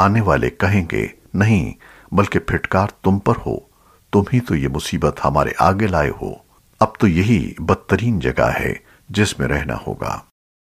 آنے والے کہیں گے، نہیں، بلکہ پھٹکار تم پر ہو، تم ہی تو یہ مصیبت ہمارے آگے لائے ہو۔ اب تو یہی بدترین جگہ ہے جس میں رہنا ہوگا۔